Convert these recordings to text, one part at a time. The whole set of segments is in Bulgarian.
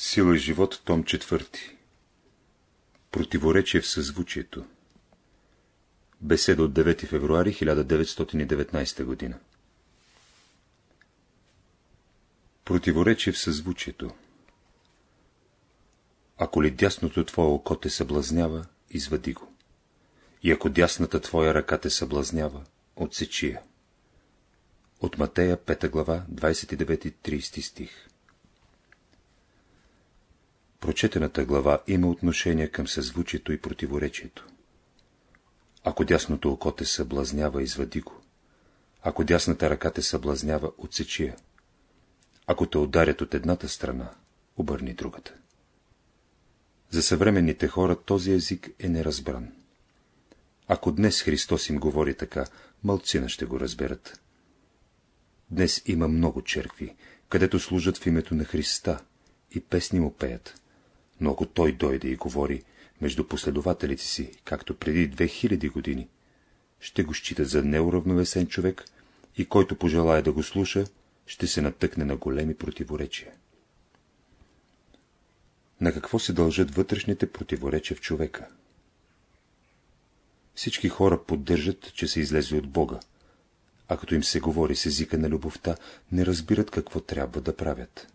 Сила и живот, том 4. Противоречие в съзвучието. Беседа от 9 февруари 1919 година. Противоречие в съзвучието. Ако ли дясното твое око те съблазнява, извади го. И ако дясната твоя ръка те съблазнява, отсечи я. От Матея, 5 глава, 29-30 стих. Прочетената глава има отношение към съзвучието и противоречието. Ако дясното око те съблазнява, извади го. Ако дясната ръка те съблазнява, отсечи я. Ако те ударят от едната страна, обърни другата. За съвременните хора този език е неразбран. Ако днес Христос им говори така, мълцина ще го разберат. Днес има много черкви, където служат в името на Христа и песни му пеят, но ако той дойде и говори между последователите си, както преди 2000 години, ще го считат за неуравновесен човек и който пожелая да го слуша, ще се натъкне на големи противоречия. На какво се дължат вътрешните противоречия в човека? Всички хора поддържат, че са излезли от Бога, а като им се говори с езика на любовта, не разбират какво трябва да правят.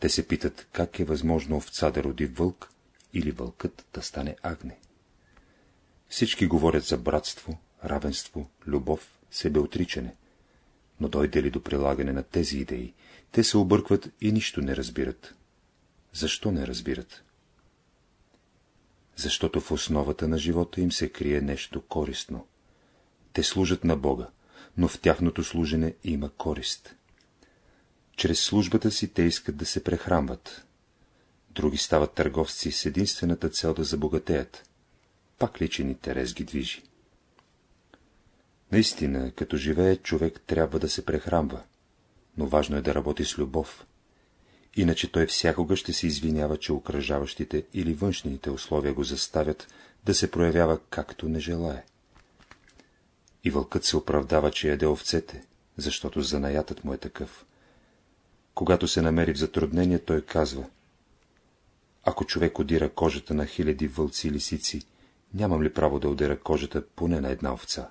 Те се питат, как е възможно овца да роди вълк или вълкът да стане агне. Всички говорят за братство, равенство, любов, себеотричане. Но дойде ли до прилагане на тези идеи, те се объркват и нищо не разбират. Защо не разбират? Защото в основата на живота им се крие нещо користно. Те служат на Бога, но в тяхното служене има корист. Чрез службата си те искат да се прехрамват. Други стават търговци с единствената цел да забогатеят. Пак личен интерес ги движи. Наистина, като живее, човек трябва да се прехрамва, но важно е да работи с любов. Иначе той всякога ще се извинява, че окръжаващите или външните условия го заставят да се проявява както не желае. И вълкът се оправдава, че яде овцете, защото занаятът му е такъв. Когато се намери в затруднение, той казва Ако човек одира кожата на хиляди вълци и лисици, нямам ли право да удера кожата поне на една овца?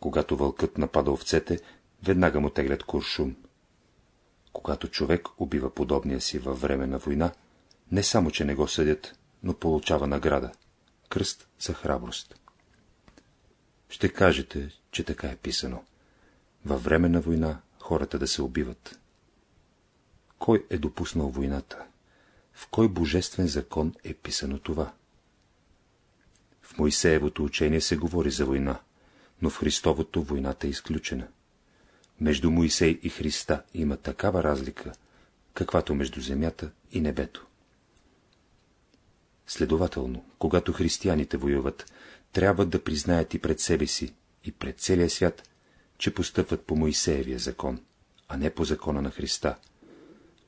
Когато вълкът напада овцете, веднага му теглят куршум. Когато човек убива подобния си във време на война, не само, че не го съдят, но получава награда — кръст за храброст. Ще кажете, че така е писано. Във време на война хората да се убиват. Кой е допуснал войната? В кой божествен закон е писано това? В Моисеевото учение се говори за война, но в Христовото войната е изключена. Между Моисей и Христа има такава разлика, каквато между земята и небето. Следователно, когато християните воюват, трябва да признаят и пред себе си, и пред целия свят, че постъпват по Моисеевия закон, а не по закона на Христа,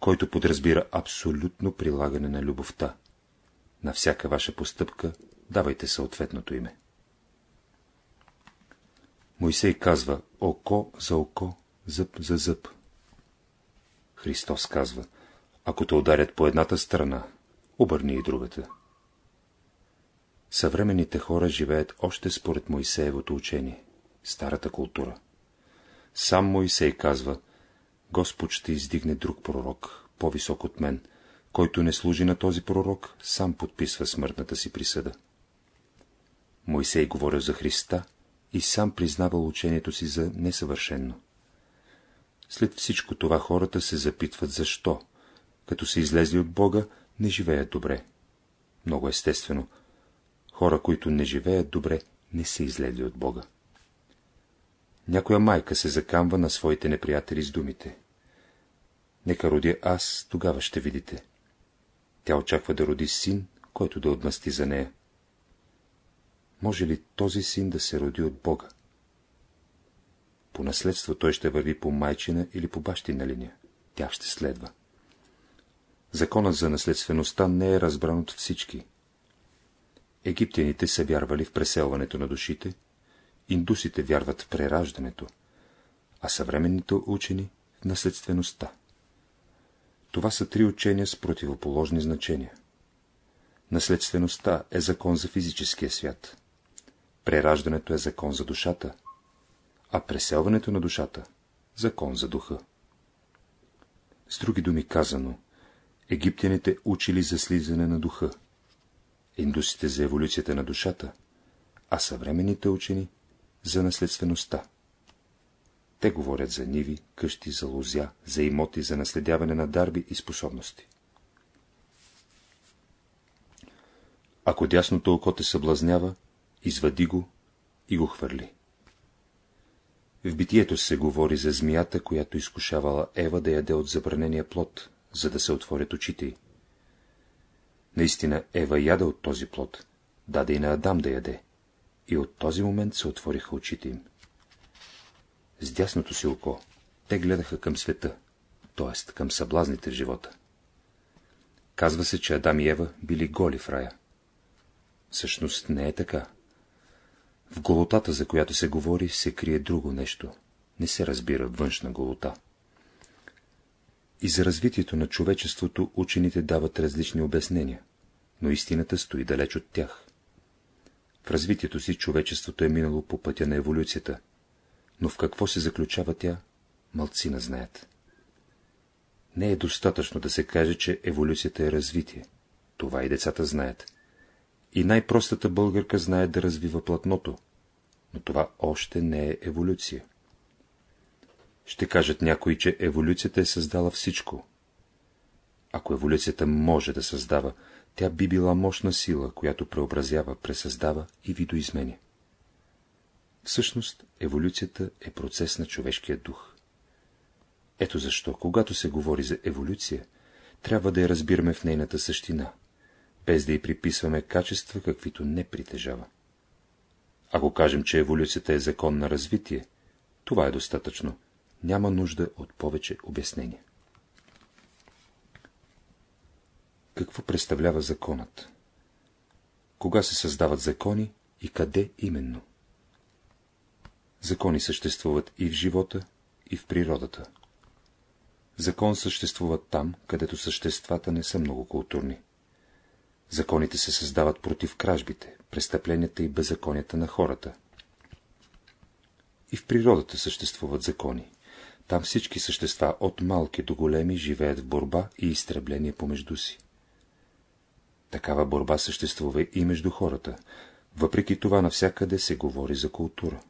който подразбира абсолютно прилагане на любовта. На всяка ваша постъпка давайте съответното име. Моисей казва око за око, зъб за зъб. Христос казва, ако те ударят по едната страна, обърни и другата. Съвременните хора живеят още според Моисеевото учение, старата култура. Сам Моисей казва, Господ ще издигне друг пророк, по-висок от мен, който не служи на този пророк, сам подписва смъртната си присъда. Моисей говорил за Христа и сам признавал учението си за несъвършенно. След всичко това хората се запитват защо, като са излезли от Бога, не живеят добре. Много естествено, Хора, които не живеят добре, не са излезли от Бога. Някоя майка се закамва на своите неприятели с думите. Нека роди аз, тогава ще видите. Тя очаква да роди син, който да отмъсти за нея. Може ли този син да се роди от Бога? По наследство той ще върви по майчина или по бащина линия. Тя ще следва. Законът за наследствеността не е разбран от всички. Египтяните са вярвали в преселването на душите, индусите вярват в прераждането, а съвременните учени в наследствеността. Това са три учения с противоположни значения. Наследствеността е закон за физическия свят. Прераждането е закон за душата, а преселването на душата – закон за духа. С други думи казано, египтяните учили за слизане на духа, индусите за еволюцията на душата, а съвременните учени за наследствеността. Те говорят за ниви, къщи, за лузя, за имоти, за наследяване на дарби и способности. Ако дясното око те съблазнява, извади го и го хвърли. В битието се говори за змията, която изкушавала Ева да яде от забранения плод, за да се отворят очите й. Наистина Ева яда от този плод, даде и на Адам да яде, и от този момент се отвориха очите им. С дясното си око те гледаха към света, т.е. към съблазните в живота. Казва се, че Адам и Ева били голи в рая. Всъщност не е така. В голотата, за която се говори, се крие друго нещо. Не се разбира външна голота. И за развитието на човечеството учените дават различни обяснения, но истината стои далеч от тях. В развитието си човечеството е минало по пътя на еволюцията, но в какво се заключава тя, мълцина знаят. Не е достатъчно да се каже, че еволюцията е развитие. Това и децата знаят. И най-простата българка знае да развива платното, но това още не е еволюция. Ще кажат някои, че еволюцията е създала всичко. Ако еволюцията може да създава, тя би била мощна сила, която преобразява, пресъздава и видоизменя. Всъщност, еволюцията е процес на човешкия дух. Ето защо, когато се говори за еволюция, трябва да я разбираме в нейната същина, без да й приписваме качества, каквито не притежава. Ако кажем, че еволюцията е закон на развитие, това е достатъчно. Няма нужда от повече обяснения. Какво представлява законът? Кога се създават закони и къде именно? Закони съществуват и в живота, и в природата. Закон съществува там, където съществата не са много културни. Законите се създават против кражбите, престъпленията и беззаконията на хората. И в природата съществуват закони. Там всички същества, от малки до големи, живеят в борба и изтребление помежду си. Такава борба съществува и между хората. Въпреки това навсякъде се говори за култура.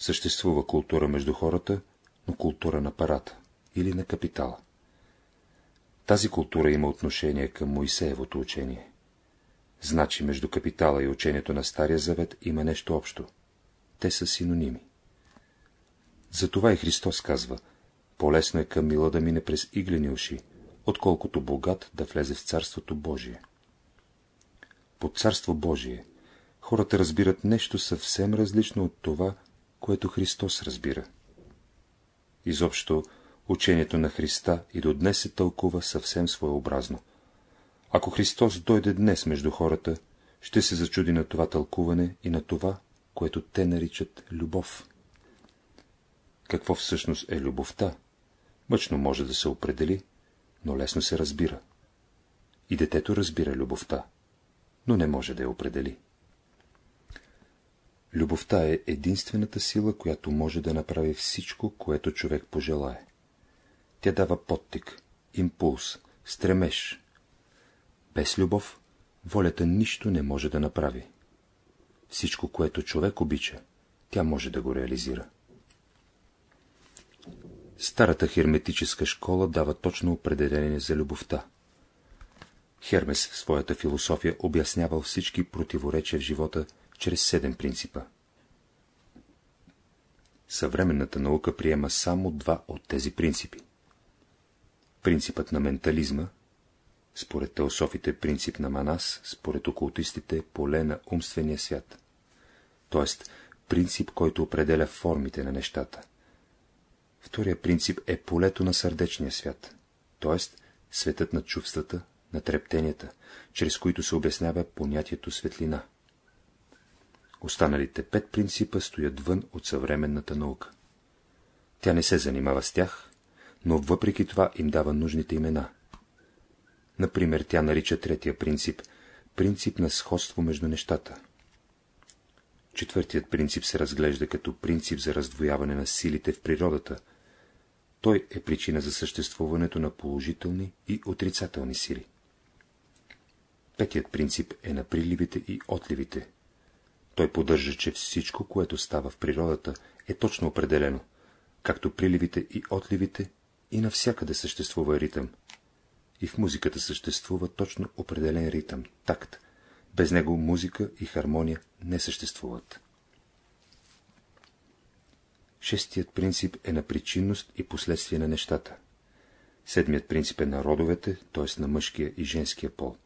Съществува култура между хората, но култура на парата или на капитала. Тази култура има отношение към Моисеевото учение. Значи между капитала и учението на Стария Завет има нещо общо. Те са синоними. Затова и Христос казва, по-лесно е към мила да мине през иглени уши, отколкото богат да влезе в Царството Божие. Под Царство Божие хората разбират нещо съвсем различно от това, което Христос разбира. Изобщо, учението на Христа и до днес се тълкува съвсем своеобразно. Ако Христос дойде днес между хората, ще се зачуди на това тълкуване и на това, което те наричат любов. Какво всъщност е любовта? Мъчно може да се определи, но лесно се разбира. И детето разбира любовта, но не може да я определи. Любовта е единствената сила, която може да направи всичко, което човек пожелае. Тя дава подтик, импулс, стремеж. Без любов, волята нищо не може да направи. Всичко, което човек обича, тя може да го реализира. Старата херметическа школа дава точно определение за любовта. Хермес в своята философия обяснявал всички противоречия в живота чрез седем принципа. Съвременната наука приема само два от тези принципи. Принципът на ментализма, според теософите принцип на Манас, според окултистите поле на умствения свят, т.е. принцип, който определя формите на нещата. Втория принцип е полето на сърдечния свят, т.е. светът на чувствата, на трептенията, чрез които се обяснява понятието светлина. Останалите пет принципа стоят вън от съвременната наука. Тя не се занимава с тях, но въпреки това им дава нужните имена. Например, тя нарича третия принцип – принцип на сходство между нещата. Четвъртият принцип се разглежда като принцип за раздвояване на силите в природата. Той е причина за съществуването на положителни и отрицателни сили. Петият принцип е на приливите и отливите. Той поддържа, че всичко, което става в природата, е точно определено, както приливите и отливите, и навсякъде съществува ритъм. И в музиката съществува точно определен ритъм, такт. Без него музика и хармония не съществуват. Шестият принцип е на причинност и последствие на нещата. Седмият принцип е на родовете, т.е. на мъжкия и женския пол.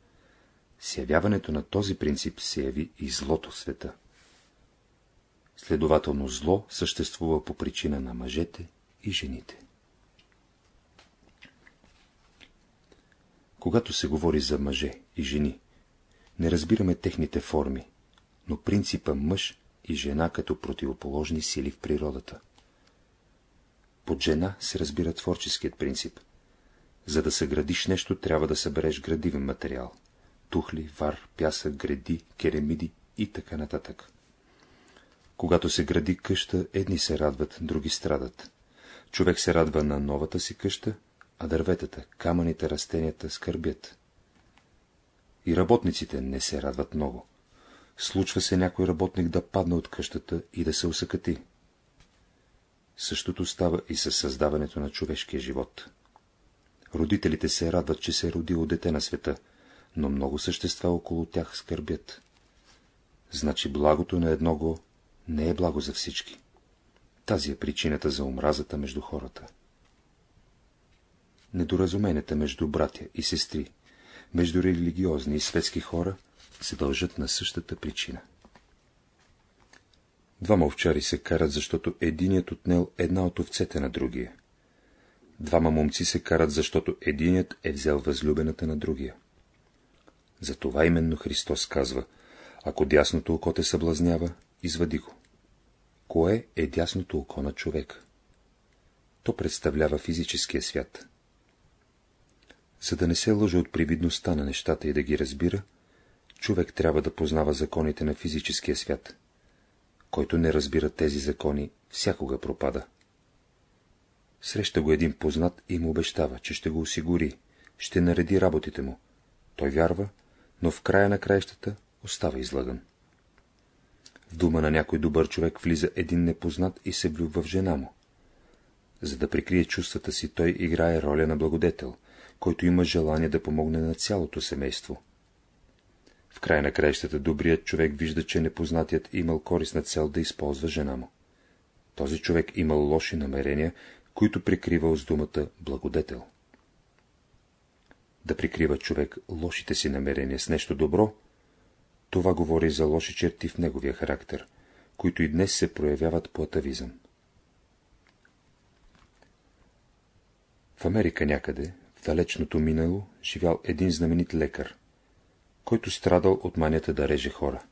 С явяването на този принцип се яви и злото в света. Следователно зло съществува по причина на мъжете и жените. Когато се говори за мъже и жени, не разбираме техните форми, но принципа мъж и жена като противоположни сили в природата. Под жена се разбира творческият принцип. За да съградиш нещо, трябва да събереш градивен материал – тухли, вар, пясък, гради, керамиди и така нататък. Когато се гради къща, едни се радват, други страдат. Човек се радва на новата си къща, а дърветата, камъните, растенията скърбят. И работниците не се радват много. Случва се някой работник да падне от къщата и да се усъкати. Същото става и със създаването на човешкия живот. Родителите се радват, че се е родило дете на света, но много същества около тях скърбят. Значи благото на едного не е благо за всички. Тази е причината за омразата между хората. Недоразуменията между братя и сестри, между религиозни и светски хора се дължат на същата причина. Двама овчари се карат, защото единият отнел една от овцете на другия. Двама момци се карат, защото единият е взел възлюбената на другия. Затова именно Христос казва, ако дясното око те съблазнява, извади го. Кое е дясното око на човека? То представлява физическия свят. За да не се лъжа от привидността на нещата и да ги разбира, човек трябва да познава законите на физическия свят. Който не разбира тези закони, всякога пропада. Среща го един познат и му обещава, че ще го осигури, ще нареди работите му. Той вярва, но в края на краищата остава излаган. В дума на някой добър човек влиза един непознат и се влюбва в жена му. За да прикрие чувствата си, той играе роля на благодетел, който има желание да помогне на цялото семейство. В край на краищата добрият човек вижда, че непознатият имал корисна цел да използва жена му. Този човек имал лоши намерения, които прикривал с думата благодетел. Да прикрива човек лошите си намерения с нещо добро, това говори за лоши черти в неговия характер, които и днес се проявяват по атавизъм. В Америка някъде, в далечното минало, живял един знаменит лекар, който страдал от манията да реже хора.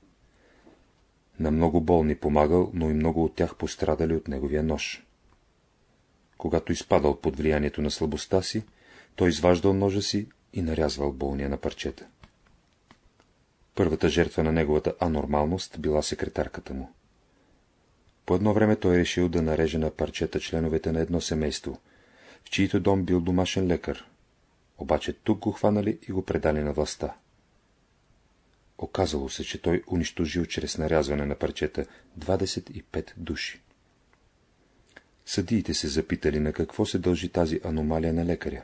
На много болни помагал, но и много от тях пострадали от неговия нож. Когато изпадал под влиянието на слабостта си, той изваждал ножа си и нарязвал болния на парчета. Първата жертва на неговата анормалност била секретарката му. По едно време той решил да нареже на парчета членовете на едно семейство, в чието дом бил домашен лекар. Обаче тук го хванали и го предали на властта. Оказало се, че той унищожил чрез нарязване на парчета 25 души. Съдиите се запитали на какво се дължи тази аномалия на лекаря.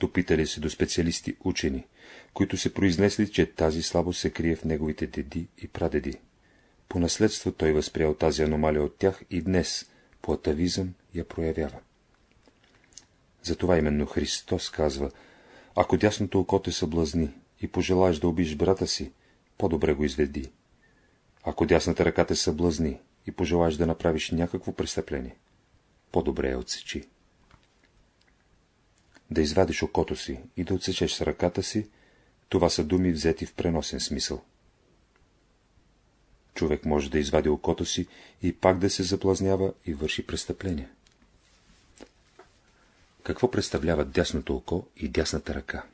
Допитали се до специалисти учени, които се произнесли, че тази слабост се крие в неговите деди и прадеди. По наследство той възприял тази аномалия от тях и днес, по атавизъм, я проявява. Затова именно Христос казва, ако дясното око те съблазни и пожелаеш да убиш брата си, по-добре го изведи. Ако дясната ръка те съблазни и пожелаеш да направиш някакво престъпление, по-добре я отсечи. Да извадиш окото си и да отсечеш с ръката си, това са думи взети в преносен смисъл. Човек може да извади окото си и пак да се заплазнява и върши престъпление. Какво представляват дясното око и дясната ръка?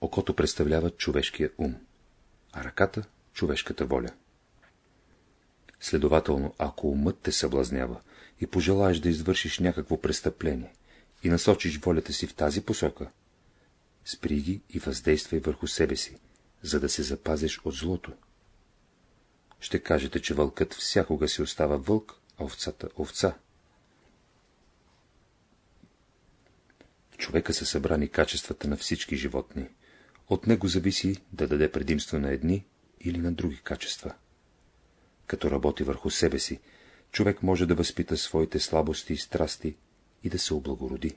Окото представлява човешкия ум, а ръката – човешката воля. Следователно, ако умът те съблазнява и пожелаеш да извършиш някакво престъпление и насочиш волята си в тази посока, спри ги и въздействай върху себе си, за да се запазиш от злото. Ще кажете, че вълкът всякога си остава вълк, а овцата – овца. В човека са събрани качествата на всички животни. От него зависи да даде предимство на едни или на други качества. Като работи върху себе си, човек може да възпита своите слабости и страсти и да се облагороди.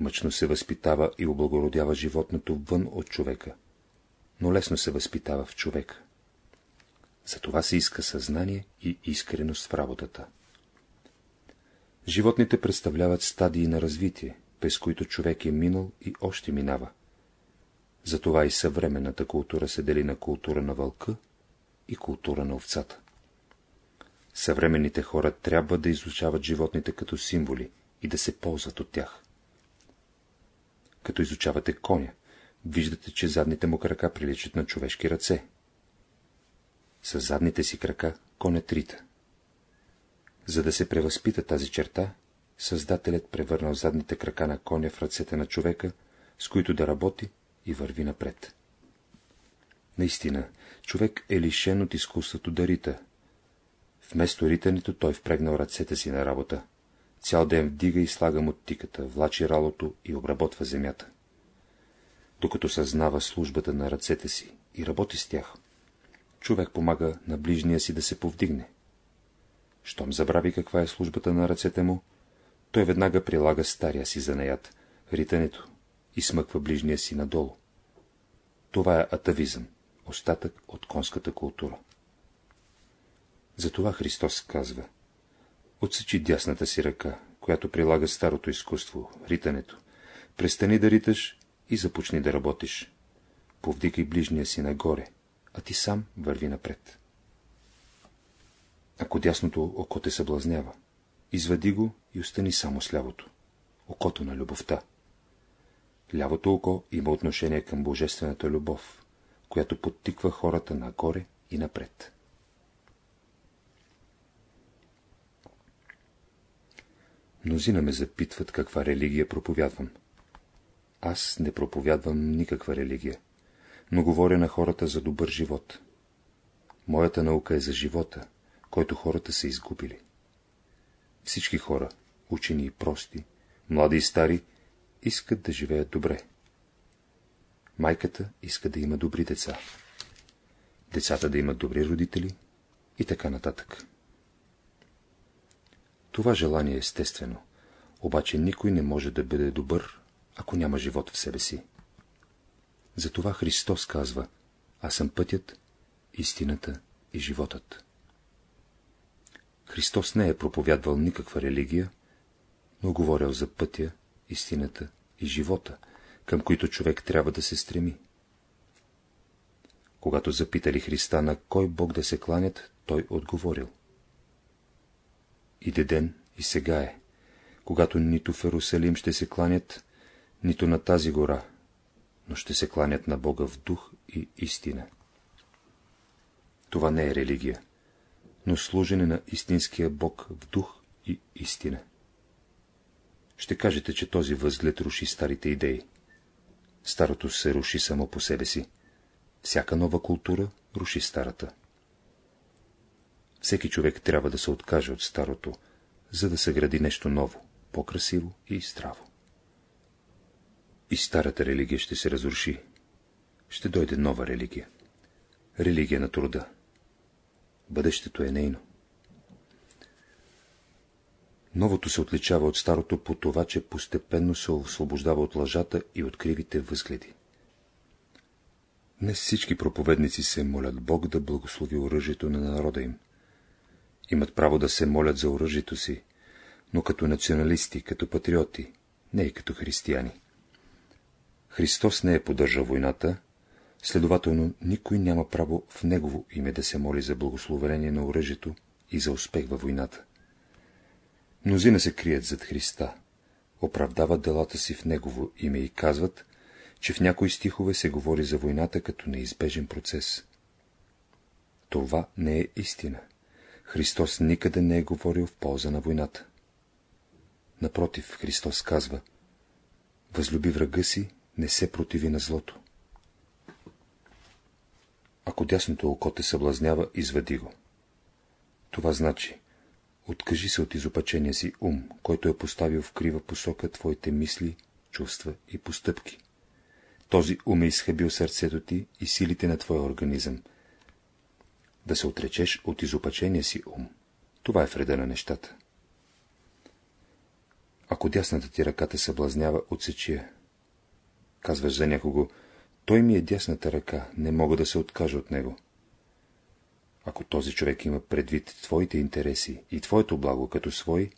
Мъчно се възпитава и облагородява животното вън от човека, но лесно се възпитава в човека. За това се иска съзнание и искреност в работата. Животните представляват стадии на развитие, през които човек е минал и още минава. Затова и съвременната култура се дели на култура на вълка и култура на овцата. Съвременните хора трябва да изучават животните като символи и да се ползват от тях. Като изучавате коня, виждате, че задните му крака приличат на човешки ръце. С задните си крака конят рита. За да се превъзпита тази черта, Създателят превърнал задните крака на коня в ръцете на човека, с които да работи и върви напред. Наистина, човек е лишен от изкуството да рита. Вместо ритането той впрегнал ръцете си на работа. Цял ден вдига и слага мотиката, влачи ралото и обработва земята. Докато съзнава службата на ръцете си и работи с тях, човек помага на ближния си да се повдигне. Щом забрави каква е службата на ръцете му, той веднага прилага стария си занаят, ритането, и смъква ближния си надолу. Това е атавизъм, остатък от конската култура. Затова Христос казва Отсечи дясната си ръка, която прилага старото изкуство, ритането. Престани да риташ и започни да работиш. Повдикай ближния си нагоре, а ти сам върви напред. Ако дясното око те съблазнява, извади го и остани само с лявото, окото на любовта. Лявото око има отношение към божествената любов, която подтиква хората нагоре и напред. Мнозина ме запитват каква религия проповядвам. Аз не проповядвам никаква религия, но говоря на хората за добър живот. Моята наука е за живота, който хората са изгубили. Всички хора, учени и прости, млади и стари, искат да живеят добре. Майката иска да има добри деца. Децата да имат добри родители и така нататък. Това желание е естествено, обаче никой не може да бъде добър, ако няма живот в себе си. Затова Христос казва, аз съм пътят, истината и животът. Христос не е проповядвал никаква религия, но говорил за пътя, истината и живота, към които човек трябва да се стреми. Когато запитали Христа на кой Бог да се кланят, той отговорил. Иде ден и сега е, когато нито в Ерусалим ще се кланят, нито на тази гора, но ще се кланят на Бога в дух и истина. Това не е религия, но служене на истинския Бог в дух и истина. Ще кажете, че този възглед руши старите идеи. Старото се руши само по себе си. Всяка нова култура руши старата. Всеки човек трябва да се откаже от старото, за да се гради нещо ново, по-красиво и здраво. И старата религия ще се разруши. Ще дойде нова религия. Религия на труда. Бъдещето е нейно. Новото се отличава от старото по това, че постепенно се освобождава от лъжата и от кривите възгледи. Днес всички проповедници се молят Бог да благослови оръжието на народа им. Имат право да се молят за оръжието си, но като националисти, като патриоти, не и като християни. Христос не е поддържал войната, следователно никой няма право в негово име да се моли за благословение на оръжието и за успех във войната. Мнозина се крият зад Христа, оправдават делата си в Негово име и казват, че в някои стихове се говори за войната като неизбежен процес. Това не е истина. Христос никъде не е говорил в полза на войната. Напротив, Христос казва, възлюби врага си, не се противи на злото. Ако дясното око те съблазнява, извади го. Това значи, откажи се от изопачения си ум, който е поставил в крива посока твоите мисли, чувства и постъпки. Този ум е изхъбил сърцето ти и силите на твоя организъм. Да се отречеш от изопачения си ум. Това е вреда на нещата. Ако дясната ти ръка те съблазнява, отсечи я. Казваш за някого, той ми е дясната ръка, не мога да се откажа от него. Ако този човек има предвид твоите интереси и твоето благо като свой,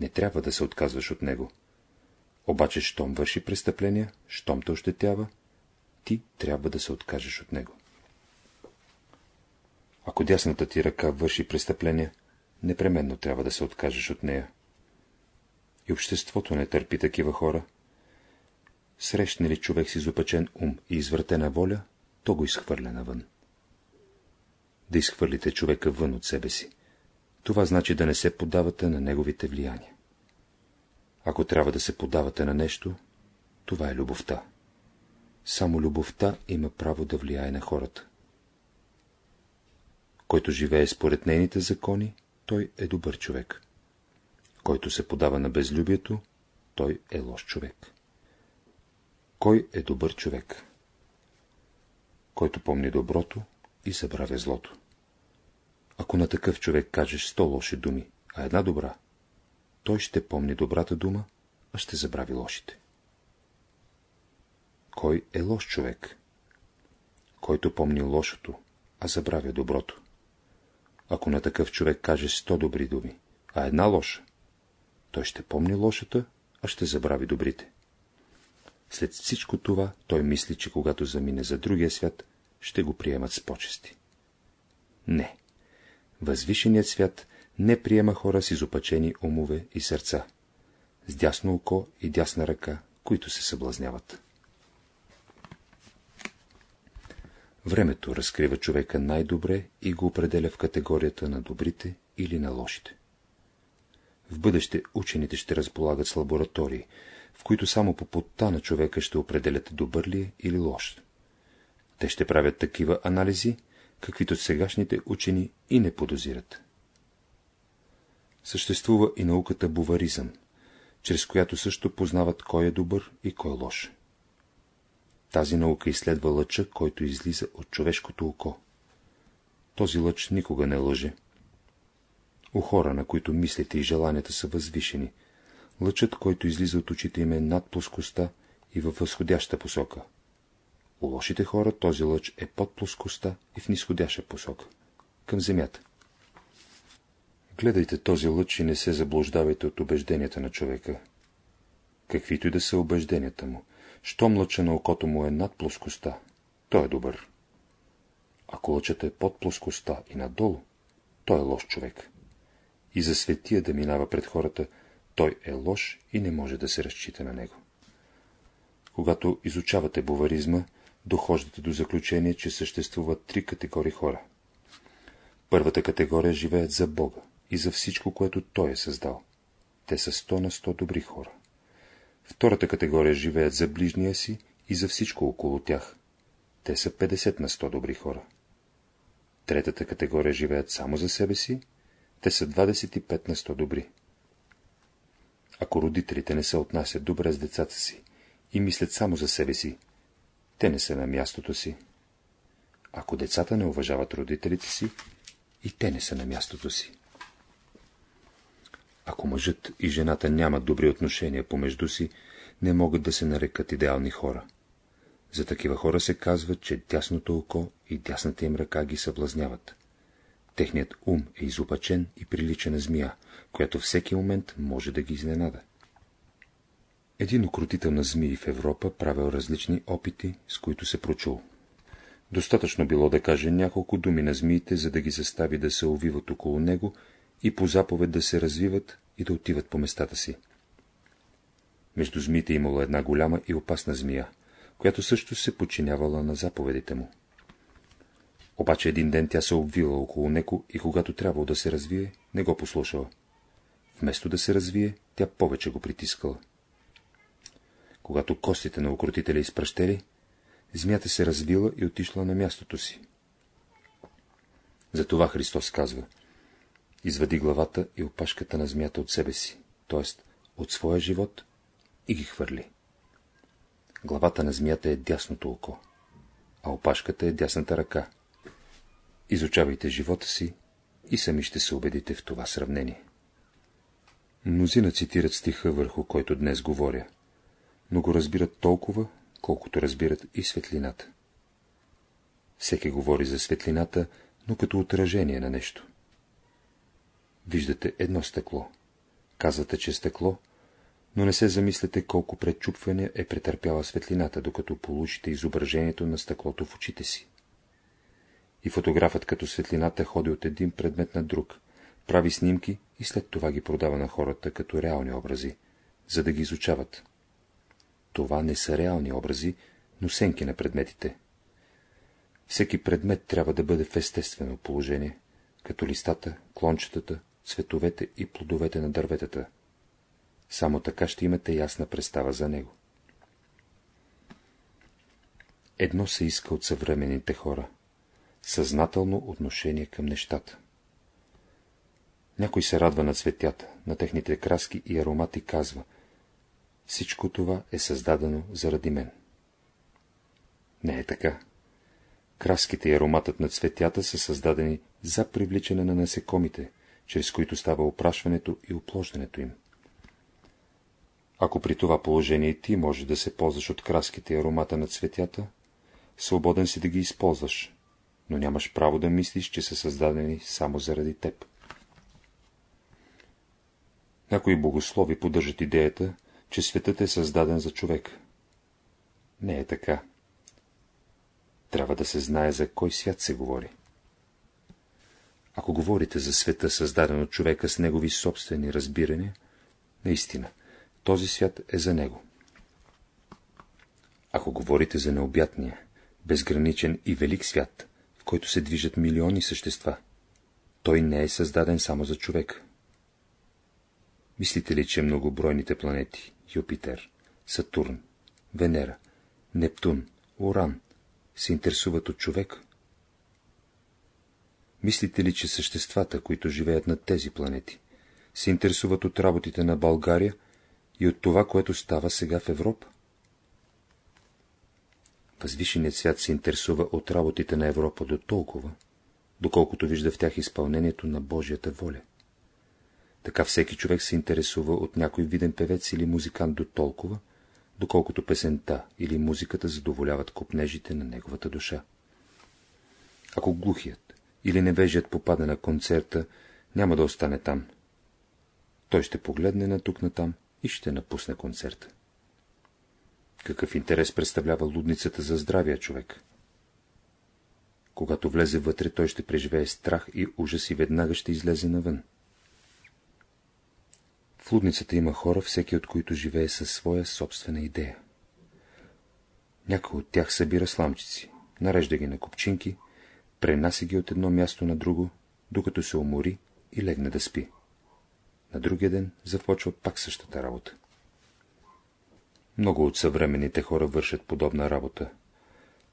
не трябва да се отказваш от него. Обаче, щом върши престъпления, щом те ощетява, ти трябва да се откажеш от него. Ако дясната ти ръка върши престъпления, непременно трябва да се откажеш от нея. И обществото не търпи такива хора. Срещне ли човек с изопачен ум и извъртена воля, то го изхвърля навън. Да изхвърлите човека вън от себе си. Това значи да не се подавате на неговите влияния. Ако трябва да се подавате на нещо, това е любовта. Само любовта има право да влияе на хората. Който живее според нейните закони, той е добър човек. Който се подава на безлюбието, той е лош човек. Кой е добър човек? Който помни доброто и забравя злото. Ако на такъв човек кажеш сто лоши думи, а една добра, той ще помни добрата дума, а ще забрави лошите. Кой е лош човек? Който помни лошото, а забравя доброто. Ако на такъв човек каже сто добри думи, а една лоша, той ще помни лошата, а ще забрави добрите. След всичко това той мисли, че когато замине за другия свят, ще го приемат с почести. Не. Възвишеният свят не приема хора с изопачени умове и сърца, с дясно око и дясна ръка, които се съблазняват. Времето разкрива човека най-добре и го определя в категорията на добрите или на лошите. В бъдеще учените ще разполагат с лаборатории, в които само по потта на човека ще определят добър ли е или лош. Те ще правят такива анализи, каквито сегашните учени и не подозират. Съществува и науката буваризъм, чрез която също познават кой е добър и кой е лош. Тази наука изследва лъча, който излиза от човешкото око. Този лъч никога не лъже. У хора, на които мислите и желанията са възвишени, лъчът, който излиза от очите им е над плоскостта и във възходяща посока. У лошите хора този лъч е под плоскостта и в нисходяща посока, към земята. Гледайте този лъч и не се заблуждавайте от убежденията на човека. Каквито и да са убежденията му, щом лъча на окото му е над плоскостта, той е добър. Ако лъчът е под плоскостта и надолу, той е лош човек. И за светия да минава пред хората, той е лош и не може да се разчита на него. Когато изучавате буваризма, дохождате до заключение, че съществуват три категории хора. Първата категория живеят за Бога и за всичко, което Той е създал. Те са сто на сто добри хора. Втората категория живеят за ближния си и за всичко около тях. Те са 50 на 100 добри хора. Третата категория живеят само за себе си. Те са 25 на 100 добри. Ако родителите не се отнасят добре с децата си и мислят само за себе си, те не са на мястото си. Ако децата не уважават родителите си, и те не са на мястото си. Ако мъжът и жената нямат добри отношения помежду си, не могат да се нарекат идеални хора. За такива хора се казва, че дясното око и дясната им ръка ги съблазняват. Техният ум е изопачен и прилича на змия, която всеки момент може да ги изненада. Един окрутител на змии в Европа правил различни опити, с които се прочул. Достатъчно било да каже няколко думи на змиите, за да ги застави да се увиват около него и по заповед да се развиват, и да отиват по местата си. Между змиите имало една голяма и опасна змия, която също се подчинявала на заповедите му. Обаче един ден тя се обвила около него и когато трябвало да се развие, не го послушала. Вместо да се развие, тя повече го притискала. Когато костите на окрутителя изпращели, змията се развила и отишла на мястото си. Затова Христос казва, извади главата и опашката на змията от себе си, т.е. от своя живот и ги хвърли. Главата на змията е дясното око, а опашката е дясната ръка. Изучавайте живота си и сами ще се убедите в това сравнение. Мнозина цитират стиха, върху който днес говоря, но го разбират толкова, колкото разбират и светлината. Всеки говори за светлината, но като отражение на нещо. Виждате едно стъкло. Казвате, че стъкло, но не се замисляте колко предчупване е претърпяла светлината, докато получите изображението на стъклото в очите си. И фотографът като светлината ходи от един предмет на друг, прави снимки и след това ги продава на хората като реални образи, за да ги изучават. Това не са реални образи, но сенки на предметите. Всеки предмет трябва да бъде в естествено положение, като листата, клончетата, цветовете и плодовете на дърветата. Само така ще имате ясна представа за него. Едно се иска от съвременните хора – съзнателно отношение към нещата. Някой се радва на цветята, на техните краски и аромати казва – всичко това е създадено заради мен. Не е така. Краските и ароматът на цветята са създадени за привличане на насекомите, чрез които става опрашването и оплождането им. Ако при това положение ти може да се ползваш от краските и аромата на цветята, свободен си да ги използваш, но нямаш право да мислиш, че са създадени само заради теб. Някои богослови поддържат идеята, че светът е създаден за човек. Не е така. Трябва да се знае за кой свят се говори. Ако говорите за света, създаден от човека с негови собствени разбирания, наистина, този свят е за него. Ако говорите за необятния, безграничен и велик свят, в който се движат милиони същества, той не е създаден само за човек. Мислите ли, че многобройните планети – Юпитер, Сатурн, Венера, Нептун, Уран – се интересуват от човек? Мислите ли, че съществата, които живеят на тези планети, се интересуват от работите на България и от това, което става сега в Европа? Възвишеният свят се интересува от работите на Европа до толкова, доколкото вижда в тях изпълнението на Божията воля. Така всеки човек се интересува от някой виден певец или музикант до толкова, доколкото песента или музиката задоволяват копнежите на неговата душа. Ако глухият или невежият попада на концерта, няма да остане там. Той ще погледне на тук натам и ще напусне концерта. Какъв интерес представлява лудницата за здравия човек? Когато влезе вътре, той ще преживее страх и ужас и веднага ще излезе навън. В лудницата има хора, всеки от които живее със своя собствена идея. Някой от тях събира сламчици, нарежда ги на купчинки, пренася ги от едно място на друго, докато се умори и легне да спи. На другия ден започва пак същата работа. Много от съвременните хора вършат подобна работа.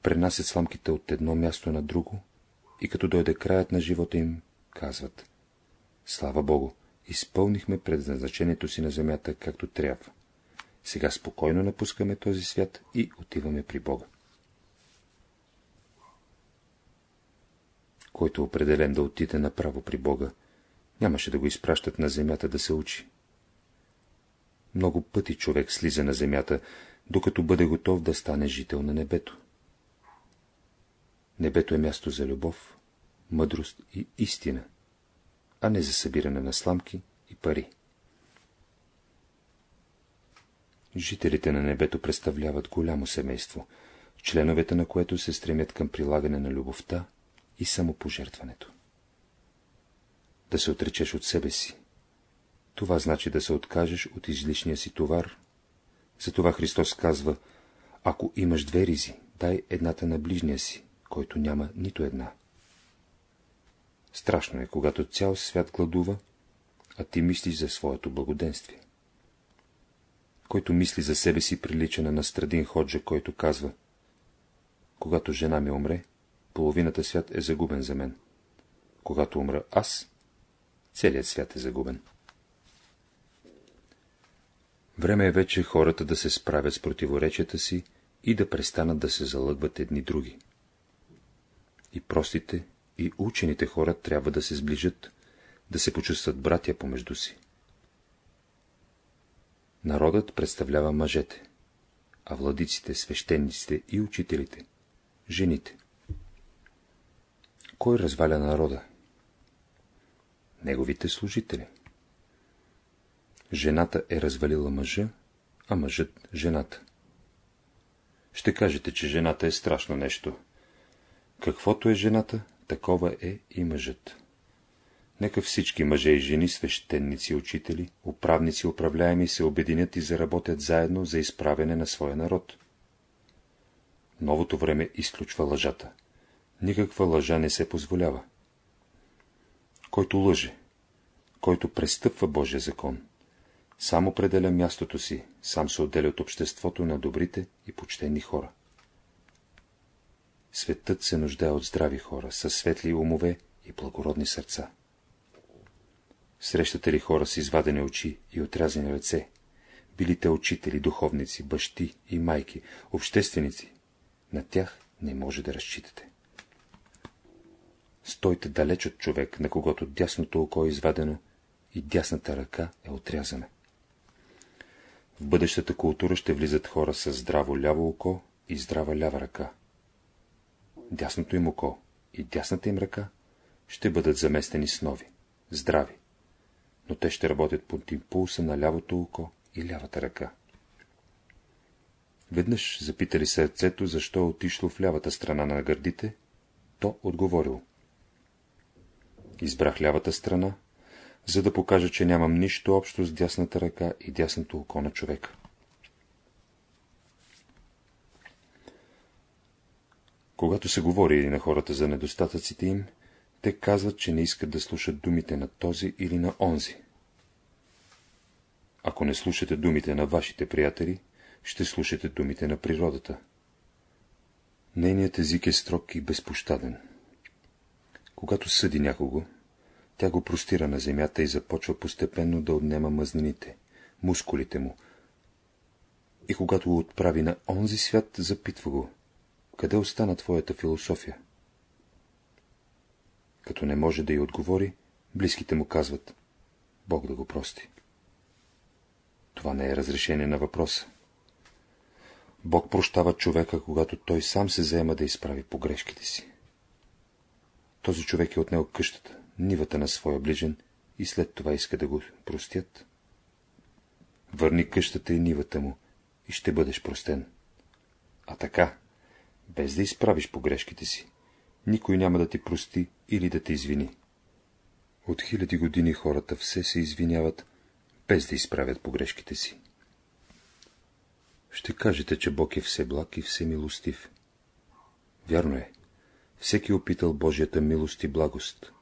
Пренасят сламките от едно място на друго и като дойде краят на живота им, казват Слава Богу, изпълнихме предназначението си на земята както трябва. Сега спокойно напускаме този свят и отиваме при Бога. Който е определен да отиде направо при Бога, нямаше да го изпращат на земята да се учи. Много пъти човек слиза на земята, докато бъде готов да стане жител на небето. Небето е място за любов, мъдрост и истина, а не за събиране на сламки и пари. Жителите на небето представляват голямо семейство, членовете на което се стремят към прилагане на любовта и самопожертването. Да се отречеш от себе си, Това значи да се откажеш от излишния си товар. Затова Христос казва, ако имаш две ризи, дай едната на ближния си, който няма нито една. Страшно е, когато цял свят гладува, а ти мислиш за своето благоденствие. Който мисли за себе си, прилича на Настрадин Ходжа, който казва, когато жена ми умре, половината свят е загубен за мен. Когато умра аз, целият свят е загубен. Време е вече хората да се справят с противоречията си и да престанат да се залъгват едни други. И простите, и учените хора трябва да се сближат, да се почувстват братя помежду си. Народът представлява мъжете, а владиците, свещениците и учителите – жените. Кой разваля народа? Неговите служители. Жената е развалила мъжа, а мъжът – жената. Ще кажете, че жената е страшно нещо. Каквото е жената, такова е и мъжът. Нека всички мъже и жени, свещеници, учители, управници, управляеми се обединят и заработят заедно за изправене на своя народ. Новото време изключва лъжата. Никаква лъжа не се позволява. Който лъже, който престъпва Божия закон, сам определя мястото си, сам се отделя от обществото на добрите и почтени хора. Светът се нуждае от здрави хора, със светли умове и благородни сърца. Срещате ли хора с извадени очи и отрязани ръце? Били те учители, духовници, бащи и майки, общественици? На тях не може да разчитате. Стойте далеч от човек, на когото дясното око е извадено и дясната ръка е отрязана. В бъдещата култура ще влизат хора с здраво ляво око и здрава лява ръка. Дясното им око и дясната им ръка ще бъдат заместени с нови, здрави, но те ще работят под импулса на лявото око и лявата ръка. Веднъж запитали сърцето, защо е отишло в лявата страна на гърдите, то отговорило. Избрах лявата страна, за да покажа, че нямам нищо общо с дясната ръка и дясното око на човека. Когато се говори на хората за недостатъците им, те казват, че не искат да слушат думите на този или на онзи. Ако не слушате думите на вашите приятели, ще слушате думите на природата. Нейният език е строг и безпощаден. Когато съди някого, тя го простира на земята и започва постепенно да отнема мъзнините, мускулите му. И когато го отправи на онзи свят, запитва го, къде остана твоята философия? Като не може да й отговори, близките му казват, Бог да го прости. Това не е разрешение на въпроса. Бог прощава човека, когато той сам се заема да изправи погрешките си. Този човек е отнел къщата, нивата на своя ближен и след това иска да го простят. Върни къщата и нивата му и ще бъдеш простен. А така, без да изправиш погрешките си, никой няма да ти прости или да те извини. От хиляди години хората все се извиняват, без да изправят погрешките си. Ще кажете, че Бог е все благ и все милостив. Вярно е. Всеки е опитал Божията милост и благост,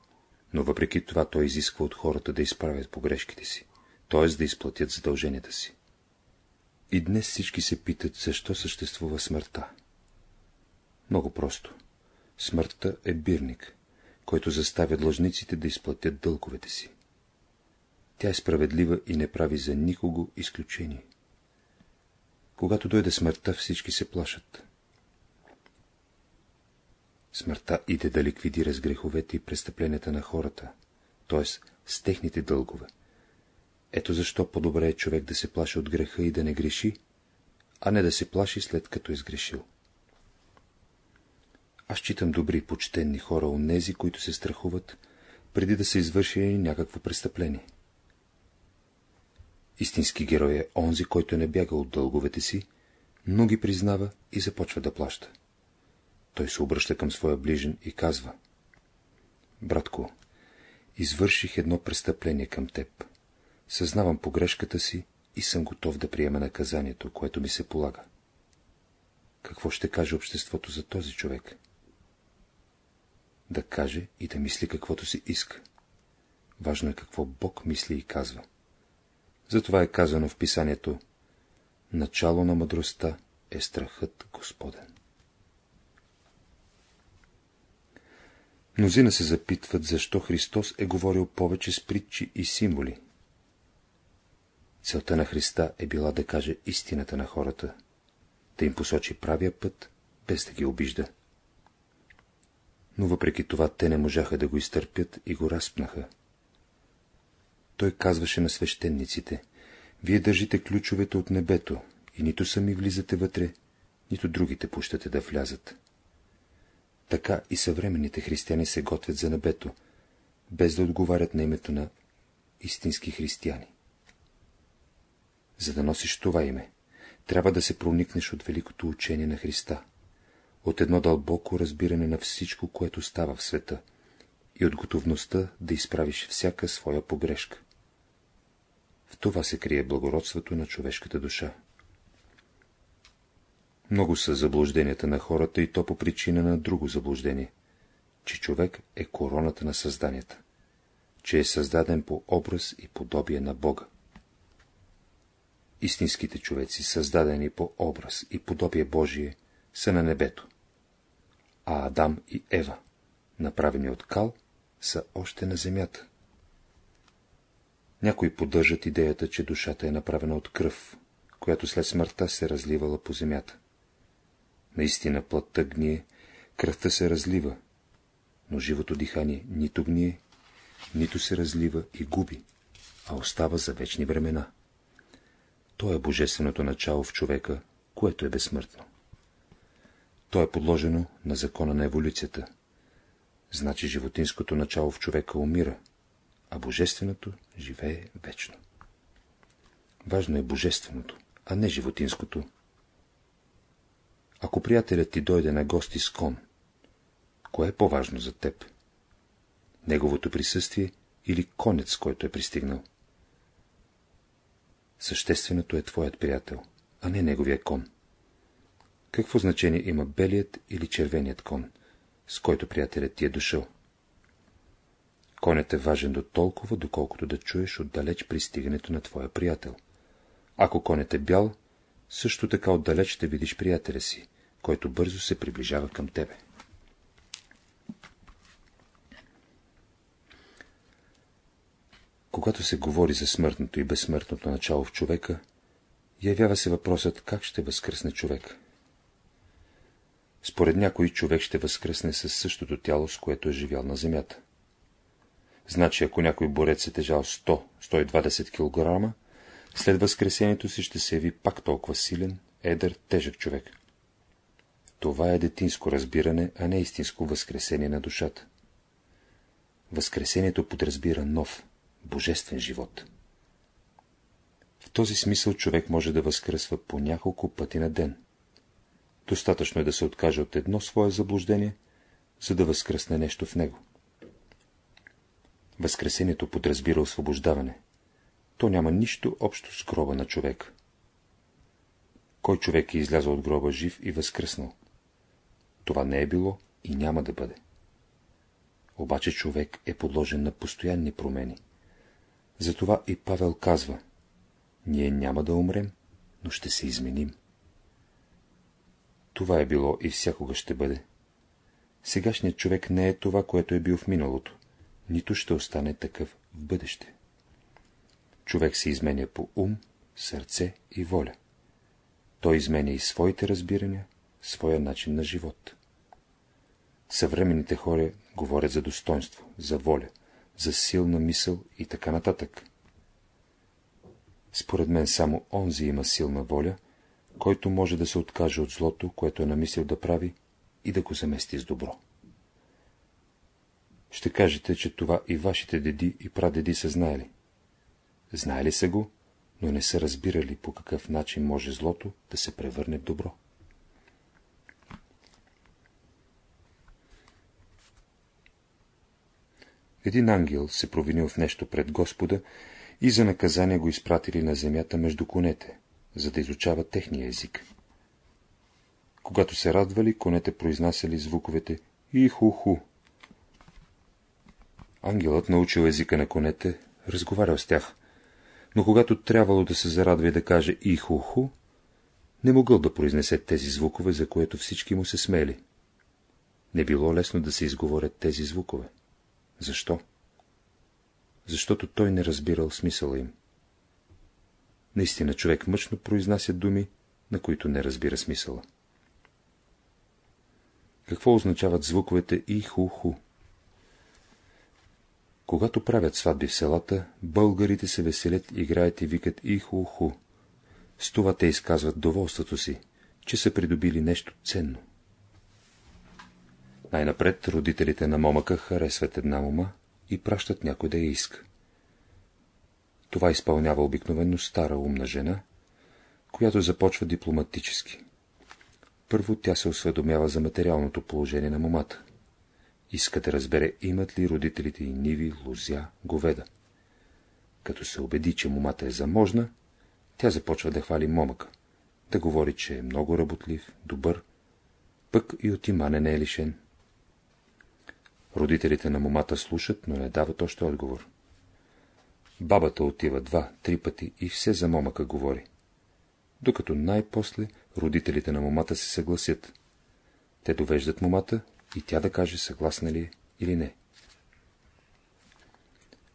но въпреки това той изисква от хората да изправят погрешките си, т.е. да изплатят задълженията си. И днес всички се питат, защо съществува смъртта. Много просто. Смъртта е бирник, който заставя длъжниците да изплатят дълговете си. Тя е справедлива и не прави за никого изключение. Когато дойде смъртта, всички се плашат. Смъртта иде да ликвидира с греховете и престъпленията на хората, т.е. с техните дългове. Ето защо по-добре е човек да се плаши от греха и да не греши, а не да се плаши след като е сгрешил. Аз читам добри и почтенни хора, онези, които се страхуват, преди да са извършили някакво престъпление. Истински герой е онзи, който не бяга от дълговете си, но ги признава и започва да плаща. Той се обръща към своя ближен и казва — Братко, извърших едно престъпление към теб. Съзнавам погрешката си и съм готов да приема наказанието, което ми се полага. Какво ще каже обществото за този човек? Да каже и да мисли каквото си иска. Важно е какво Бог мисли и казва. Затова е казано в писанието Начало на мъдростта е страхът Господен. Мнозина се запитват, защо Христос е говорил повече с притчи и символи. Целта на Христа е била да каже истината на хората, да им посочи правия път, без да ги обижда. Но въпреки това те не можаха да го изтърпят и го разпнаха. Той казваше на свещениците, вие държите ключовете от небето и нито сами влизате вътре, нито другите пущате да влязат. Така и съвременните християни се готвят за небето, без да отговарят на името на истински християни. За да носиш това име, трябва да се проникнеш от великото учение на Христа, от едно дълбоко разбиране на всичко, което става в света, и от готовността да изправиш всяка своя погрешка. В това се крие благородството на човешката душа. Много са заблужденията на хората и то по причина на друго заблуждение, че човек е короната на създанията, че е създаден по образ и подобие на Бога. Истинските човеци, създадени по образ и подобие Божие, са на небето, а Адам и Ева, направени от кал, са още на земята. Някои поддържат идеята, че душата е направена от кръв, която след смъртта се разливала по земята. Наистина плътта гние, кръвта се разлива, но живото дихание нито гние, нито се разлива и губи, а остава за вечни времена. То е божественото начало в човека, което е безсмъртно. То е подложено на закона на еволюцията. Значи животинското начало в човека умира, а божественото живее вечно. Важно е божественото, а не животинското. Ако приятелят ти дойде на гости с кон, кое е по-важно за теб? Неговото присъствие или конец, който е пристигнал? Същественото е твоят приятел, а не неговия кон. Какво значение има белият или червеният кон, с който приятелят ти е дошъл? Конят е важен до толкова, доколкото да чуеш отдалеч пристигането на твоя приятел. Ако конят е бял, също така отдалеч ще видиш приятеля си, който бързо се приближава към тебе. Когато се говори за смъртното и безсмъртното начало в човека, явява се въпросът как ще възкръсне човек. Според някой човек ще възкръсне със същото тяло, с което е живял на земята. Значи, ако някой борец е тежал 100-120 кг, след възкресението си ще се яви пак толкова силен, едър, тежък човек. Това е детинско разбиране, а не истинско възкресение на душата. Възкресението подразбира нов, божествен живот. В този смисъл човек може да възкръсва по няколко пъти на ден. Достатъчно е да се откаже от едно свое заблуждение, за да възкръсне нещо в него. Възкресението подразбира освобождаване. То няма нищо общо с гроба на човек. Кой човек е излязъл от гроба жив и възкръснал? Това не е било и няма да бъде. Обаче човек е подложен на постоянни промени. Затова и Павел казва, ние няма да умрем, но ще се изменим. Това е било и всякога ще бъде. Сегашният човек не е това, което е бил в миналото, нито ще остане такъв в бъдеще. Човек се изменя по ум, сърце и воля. Той изменя и своите разбирания, своя начин на живот. Съвременните хора говорят за достоинство, за воля, за силна мисъл и така нататък. Според мен само онзи има силна воля, който може да се откаже от злото, което е намислил да прави, и да го замести с добро. Ще кажете, че това и вашите деди и прадеди са знаели. Знаели са го, но не са разбирали по какъв начин може злото да се превърне в добро. Един ангел се провинил в нещо пред Господа и за наказание го изпратили на земята между конете, за да изучава техния език. Когато се радвали, конете произнасяли звуковете и-ху-ху. Ангелът научил езика на конете, разговарял с тях, но когато трябвало да се зарадва и да каже и-ху-ху, не могъл да произнесе тези звукове, за което всички му се смели. Не било лесно да се изговорят тези звукове. Защо? Защото той не разбирал смисъла им. Наистина човек мъчно произнася думи, на които не разбира смисъла. Какво означават звуковете и ху-ху? Когато правят сватби в селата, българите се веселят, играят и викат и ху-ху. С това те изказват доволството си, че са придобили нещо ценно. Най-напред родителите на момъка харесват една мома и пращат някой да я иска. Това изпълнява обикновено стара умна жена, която започва дипломатически. Първо тя се осведомява за материалното положение на момата. Иска да разбере имат ли родителите и ниви, лузя, говеда. Като се убеди, че момата е заможна, тя започва да хвали момъка, да говори, че е много работлив, добър, пък и от имане не е лишен. Родителите на момата слушат, но не дават още отговор. Бабата отива два, три пъти и все за момъка говори. Докато най-после родителите на момата се съгласят. Те довеждат момата и тя да каже съгласна ли е или не.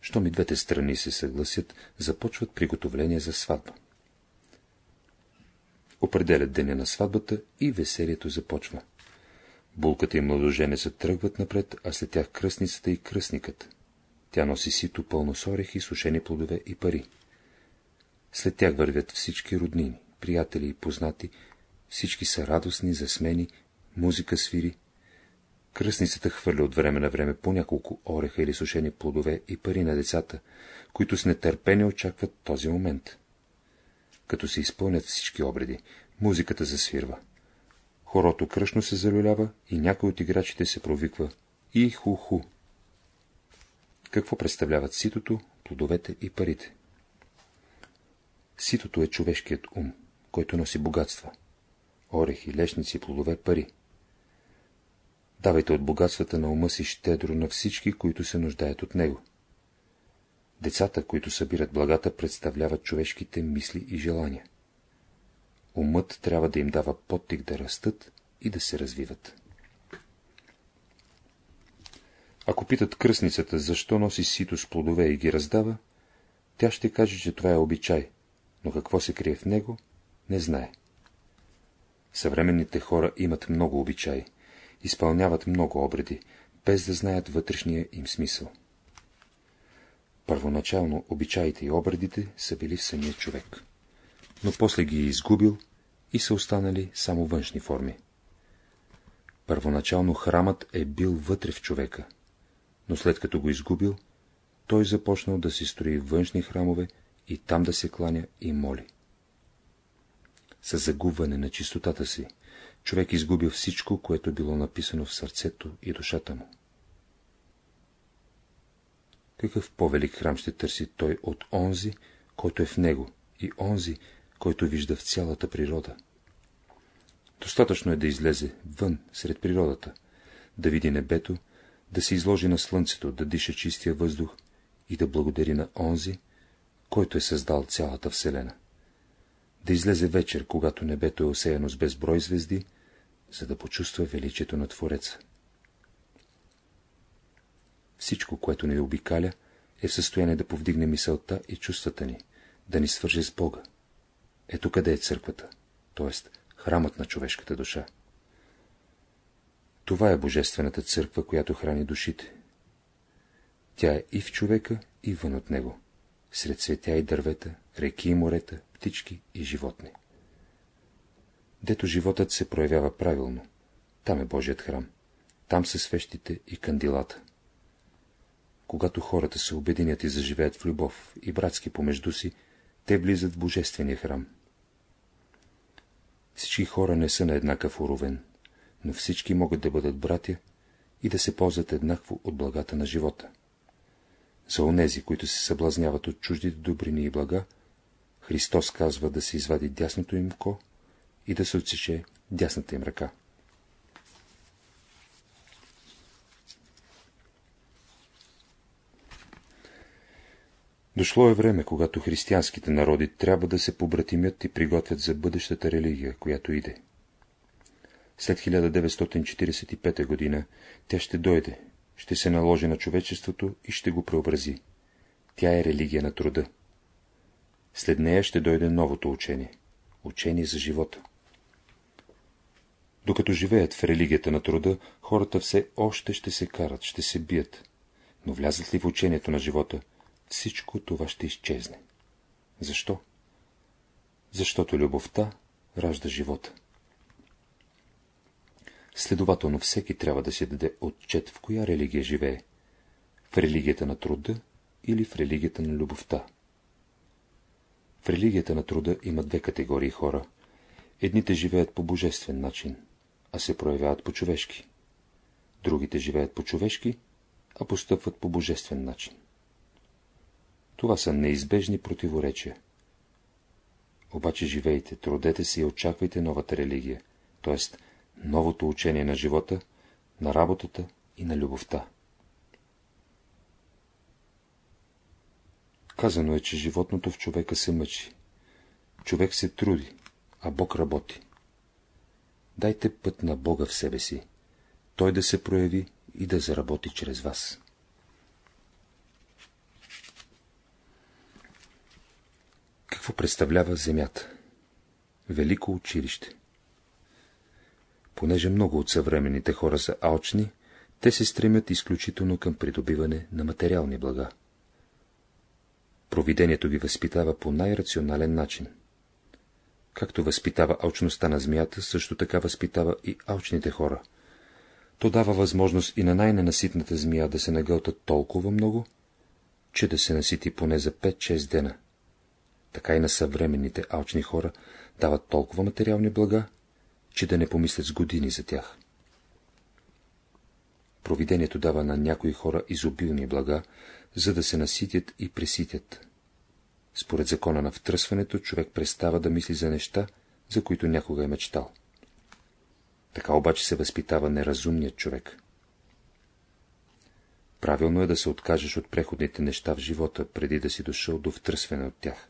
Щом и двете страни се съгласят, започват приготовление за сватба. Определят деня на сватбата и веселието започва. Булката и младоженецът тръгват напред, а след тях кръстницата и кръстникът. Тя носи сито пълно с орехи, сушени плодове и пари. След тях вървят всички роднини, приятели и познати, всички са радостни, засмени, музика свири. Кръстницата хвърля от време на време по няколко ореха или сушени плодове и пари на децата, които с нетърпение очакват този момент. Като се изпълнят всички обреди, музиката засвирва. Хорото кръшно се залюлява и някой от играчите се провиква и ху-ху. Какво представляват ситото, плодовете и парите? Ситото е човешкият ум, който носи богатства. Орехи, лешници, плодове, пари. Давайте от богатствата на ума си щедро на всички, които се нуждаят от него. Децата, които събират благата, представляват човешките мисли и желания. Умът трябва да им дава подтик да растат и да се развиват. Ако питат кръсницата, защо носи сито с плодове и ги раздава, тя ще каже, че това е обичай, но какво се крие в него, не знае. Съвременните хора имат много обичаи, изпълняват много обреди, без да знаят вътрешния им смисъл. Първоначално обичаите и обредите са били в самия човек, но после ги е изгубил и са останали само външни форми. Първоначално храмът е бил вътре в човека, но след като го изгубил, той започнал да си строи външни храмове и там да се кланя и моли. С загубване на чистотата си, човек изгубил всичко, което било написано в сърцето и душата му. Какъв по-велик храм ще търси той от онзи, който е в него, и онзи, който вижда в цялата природа? Достатъчно е да излезе вън, сред природата, да види небето, да се изложи на слънцето, да диша чистия въздух и да благодари на онзи, който е създал цялата Вселена. Да излезе вечер, когато небето е осеяно с безброй звезди, за да почувства величието на Твореца. Всичко, което ни обикаля, е в състояние да повдигне мисълта и чувствата ни, да ни свърже с Бога. Ето къде е църквата, т.е. храмът на човешката душа. Това е Божествената църква, която храни душите. Тя е и в човека, и вън от него, сред светя и дървета, реки и морета, птички и животни. Дето животът се проявява правилно, там е Божият храм, там са свещите и кандилата. Когато хората се обединят и заживеят в любов и братски помежду си, те влизат в Божествения храм. Всички хора не са на еднакъв уровен, но всички могат да бъдат братя и да се ползват еднакво от благата на живота. За онези, които се съблазняват от чуждите добрини и блага, Христос казва да се извади дясното им ко и да се отсече дясната им ръка. Дошло е време, когато християнските народи трябва да се побратимят и приготвят за бъдещата религия, която иде. След 1945 година тя ще дойде, ще се наложи на човечеството и ще го преобрази. Тя е религия на труда. След нея ще дойде новото учение – учение за живота. Докато живеят в религията на труда, хората все още ще се карат, ще се бият. Но влязат ли в учението на живота, всичко това ще изчезне. Защо? Защото любовта ражда живота. Следователно всеки трябва да си даде отчет в коя религия живее. В религията на труда или в религията на любовта. В религията на труда има две категории хора. Едните живеят по божествен начин, а се проявяват по човешки. Другите живеят по човешки, а постъпват по божествен начин. Това са неизбежни противоречия. Обаче живейте, трудете се и очаквайте новата религия, т.е. новото учение на живота, на работата и на любовта. Казано е, че животното в човека се мъчи. Човек се труди, а Бог работи. Дайте път на Бога в себе си, Той да се прояви и да заработи чрез вас. Какво представлява Земята? Велико училище. Понеже много от съвременните хора са алчни, те се стремят изключително към придобиване на материални блага. Провидението ви възпитава по най-рационален начин. Както възпитава алчността на змията, също така възпитава и алчните хора. То дава възможност и на най-ненаситната змия да се нагълта толкова много, че да се насити поне за 5-6 дена. Така и на съвременните алчни хора дават толкова материални блага, че да не помислят с години за тях. Провидението дава на някои хора изобилни блага, за да се наситят и преситят. Според закона на втръсването, човек престава да мисли за неща, за които някога е мечтал. Така обаче се възпитава неразумният човек. Правилно е да се откажеш от преходните неща в живота, преди да си дошъл до втръсване от тях.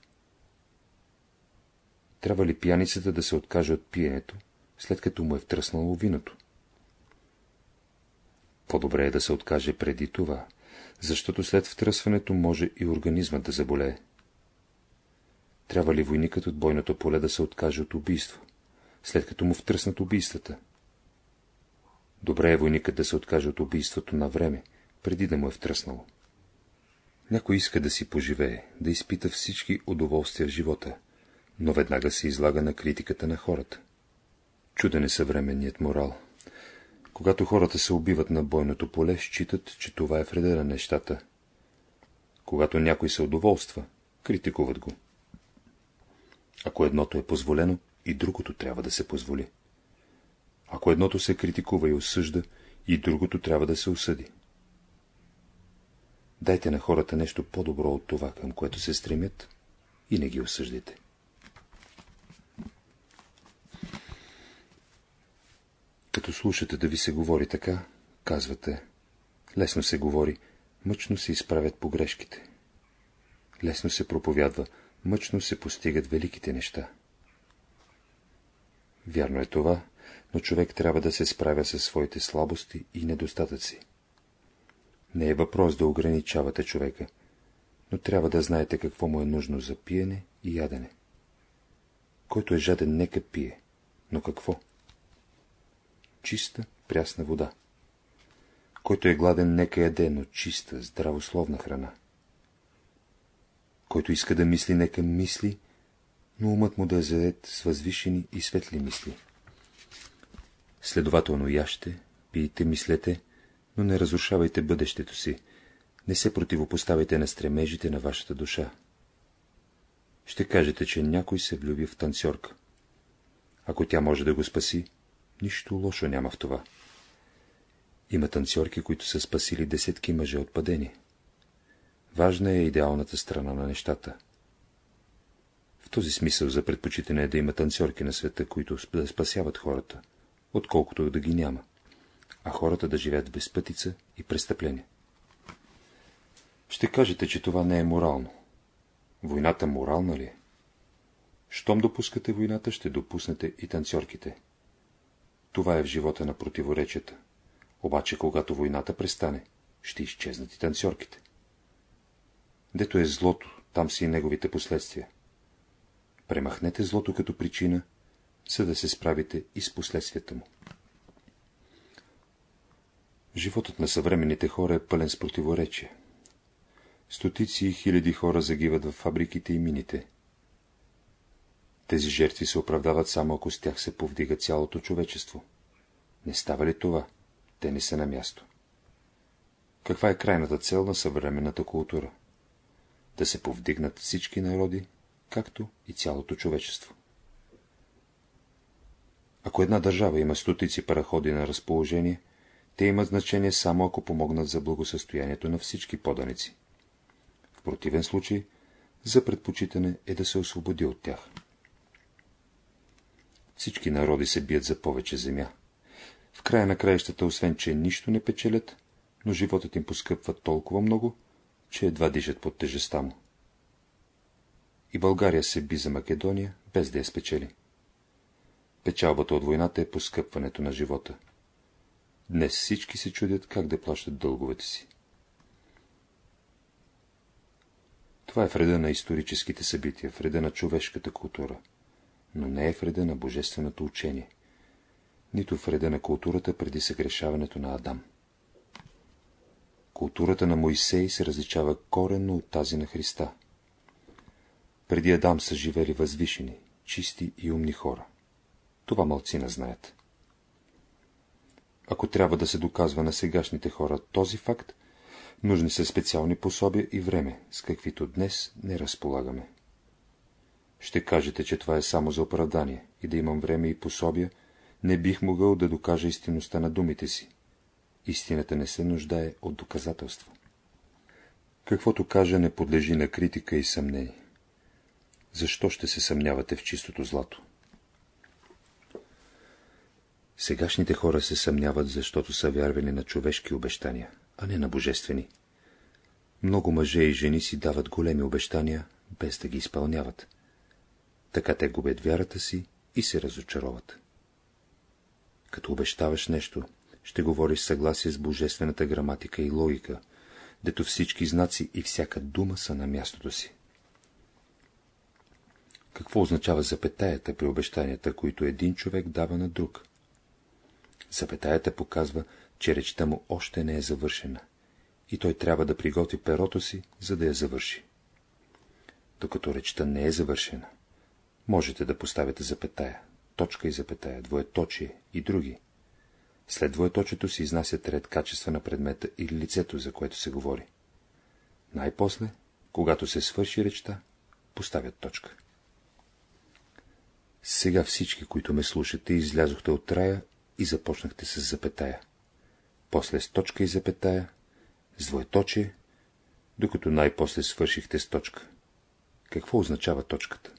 Трябва ли пияницата да се откаже от пиенето, след като му е втръснало виното? По-добре е да се откаже преди това, защото след втръсването може и организмът да заболее. Трябва ли войникът от бойното поле да се откаже от убийство, след като му втръснат убийствата? Добре е войникът да се откаже от убийството на време, преди да му е втръснало. Някой иска да си поживее, да изпита всички удоволствия в живота, но веднага се излага на критиката на хората. Чуден е съвременният морал. Когато хората се убиват на бойното поле, считат, че това е вреда на нещата. Когато някой се удоволства, критикуват го. Ако едното е позволено, и другото трябва да се позволи. Ако едното се критикува и осъжда, и другото трябва да се осъди. Дайте на хората нещо по-добро от това, към което се стремят, и не ги осъждайте. Като слушате да ви се говори така, казвате, лесно се говори, мъчно се изправят погрешките. Лесно се проповядва, мъчно се постигат великите неща. Вярно е това, но човек трябва да се справя със своите слабости и недостатъци. Не е въпрос да ограничавате човека, но трябва да знаете какво му е нужно за пиене и ядене. Който е жаден, нека пие, но какво? Чиста, прясна вода. Който е гладен, нека яде, но чиста, здравословна храна. Който иска да мисли, нека мисли, но умът му да е заед с възвишени и светли мисли. Следователно яще, пийте, мислете, но не разрушавайте бъдещето си, не се противопоставяйте на стремежите на вашата душа. Ще кажете, че някой се влюби в танцорка. Ако тя може да го спаси, Нищо лошо няма в това. Има танцорки, които са спасили десетки мъже от падение. Важна е идеалната страна на нещата. В този смисъл за предпочитане е да има танцорки на света, които да спасяват хората, отколкото да ги няма, а хората да живеят без пътица и престъпление. Ще кажете, че това не е морално. Войната морална ли е? Щом допускате войната, ще допуснете и танцорките. Това е в живота на противоречията. Обаче, когато войната престане, ще изчезнат и танцорките. Дето е злото, там си и неговите последствия. Премахнете злото като причина, за да се справите и с последствията му. Животът на съвременните хора е пълен с противоречия. Стотици и хиляди хора загиват в фабриките и мините. Тези жертви се оправдават само ако с тях се повдига цялото човечество. Не става ли това? Те не са на място. Каква е крайната цел на съвременната култура? Да се повдигнат всички народи, както и цялото човечество. Ако една държава има стотици параходи на разположение, те имат значение само ако помогнат за благосъстоянието на всички поданици. В противен случай, за предпочитане е да се освободи от тях. Всички народи се бият за повече земя. В края на краищата, освен че нищо не печелят, но животът им поскъпва толкова много, че едва дишат под тежеста му. И България се би за Македония, без да я спечели. Печалбата от войната е поскъпването на живота. Днес всички се чудят как да плащат дълговете си. Това е вреда на историческите събития, вреда на човешката култура, но не е вреда на божественото учение, нито вреда на културата преди съгрешаването на Адам. Културата на Моисей се различава коренно от тази на Христа. Преди Адам са живели възвишени, чисти и умни хора. Това малцина знаят. Ако трябва да се доказва на сегашните хора този факт, нужни са специални пособия и време, с каквито днес не разполагаме. Ще кажете, че това е само за оправдание и да имам време и пособия, не бих могъл да докажа истинността на думите си. Истината не се нуждае от доказателство. Каквото кажа не подлежи на критика и съмнение. Защо ще се съмнявате в чистото злато? Сегашните хора се съмняват, защото са вярвали на човешки обещания, а не на божествени. Много мъже и жени си дават големи обещания, без да ги изпълняват. Така те губят вярата си и се разочароват. Като обещаваш нещо, ще говориш съгласие с божествената граматика и логика, дето всички знаци и всяка дума са на мястото си. Какво означава запетаята при обещанията, които един човек дава на друг? Запетаята показва, че речта му още не е завършена и той трябва да приготви перото си, за да я завърши. Докато речта не е завършена, можете да поставите запетая, точка и запетая, двоеточие и други. След двоеточието се изнасят ред качества на предмета или лицето, за което се говори. Най-после, когато се свърши речта, поставят точка. Сега всички, които ме слушате, излязохте от рая и започнахте с запетая. После с точка и запетая, с двоеточие, докато най-после свършихте с точка. Какво означава точката?